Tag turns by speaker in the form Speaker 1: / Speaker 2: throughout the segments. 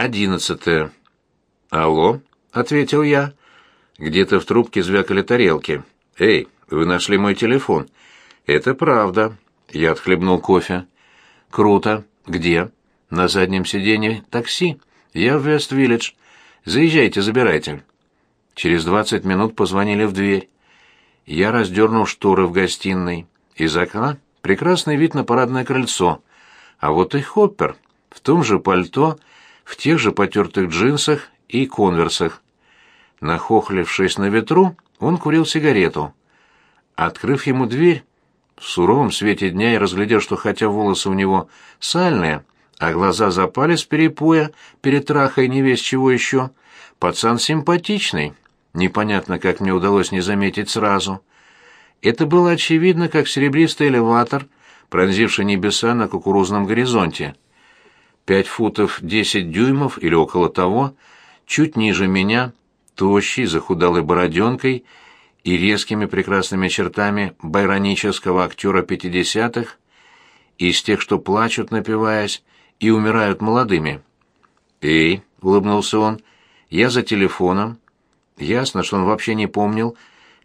Speaker 1: Одиннадцатое. «Алло», — ответил я. Где-то в трубке звякали тарелки. «Эй, вы нашли мой телефон?» «Это правда». Я отхлебнул кофе. «Круто. Где?» «На заднем сиденье такси. Я в Вест-Виллидж. Заезжайте, забирайте». Через двадцать минут позвонили в дверь. Я раздернул шторы в гостиной. Из окна прекрасный вид на парадное крыльцо. А вот и Хоппер, в том же пальто, в тех же потертых джинсах и конверсах. Нахохлившись на ветру, он курил сигарету. Открыв ему дверь, в суровом свете дня я разглядел, что хотя волосы у него сальные, а глаза запали с перепоя, перед трахой не весь чего еще, пацан симпатичный. Непонятно, как мне удалось не заметить сразу. Это было очевидно, как серебристый элеватор, пронзивший небеса на кукурузном горизонте. Пять футов десять дюймов или около того, чуть ниже меня, тощий, захудалой бороденкой и резкими прекрасными чертами байронического актера пятидесятых, из тех, что плачут, напиваясь, и умирают молодыми. «Эй», — улыбнулся он, — «я за телефоном». Ясно, что он вообще не помнил,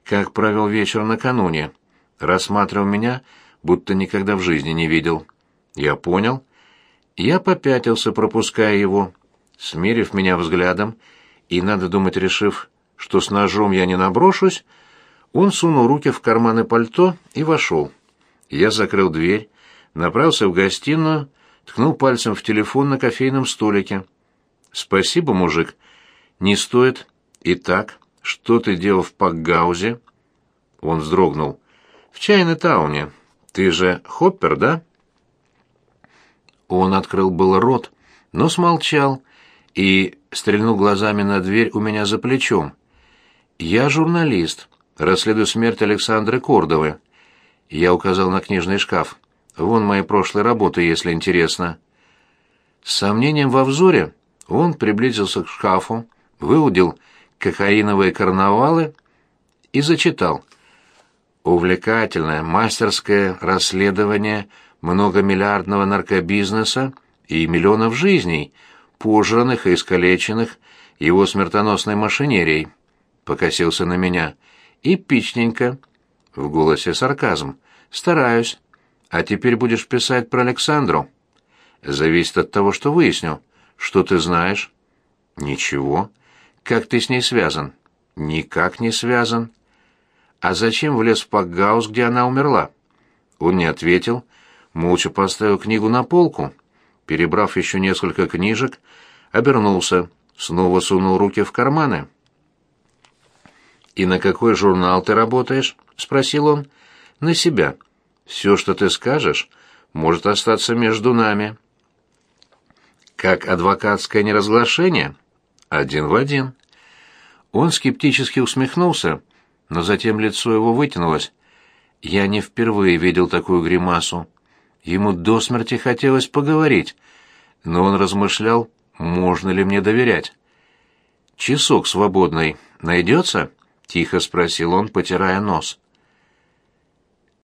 Speaker 1: как провел вечер накануне. Рассматривал меня, будто никогда в жизни не видел. Я понял. Я попятился, пропуская его. Смерив меня взглядом, и, надо думать, решив, что с ножом я не наброшусь, он сунул руки в карманы пальто и вошел. Я закрыл дверь, направился в гостиную, ткнул пальцем в телефон на кофейном столике. «Спасибо, мужик. Не стоит. Итак, что ты делал в Пакгаузе?» Он вздрогнул. «В Чайна-тауне. Ты же Хоппер, да?» Он открыл был рот, но смолчал и стрельнул глазами на дверь у меня за плечом. «Я журналист, расследую смерть Александры Кордовы». Я указал на книжный шкаф. Вон мои прошлые работы, если интересно. С сомнением во взоре он приблизился к шкафу, выудил кокаиновые карнавалы и зачитал. Увлекательное мастерское расследование многомиллиардного наркобизнеса и миллионов жизней, пожранных и искалеченных его смертоносной машинерией. Покосился на меня. Эпичненько. В голосе сарказм. Стараюсь. А теперь будешь писать про Александру. Зависит от того, что выясню. Что ты знаешь? Ничего. Как ты с ней связан? Никак не связан. А зачем влез в Пакгаус, где она умерла? Он не ответил, молча поставил книгу на полку, перебрав еще несколько книжек, обернулся, снова сунул руки в карманы. «И на какой журнал ты работаешь?» — спросил он. «На себя. Все, что ты скажешь, может остаться между нами». «Как адвокатское неразглашение?» «Один в один». Он скептически усмехнулся, но затем лицо его вытянулось. Я не впервые видел такую гримасу. Ему до смерти хотелось поговорить, но он размышлял, можно ли мне доверять. «Часок свободный найдется?» — тихо спросил он, потирая нос.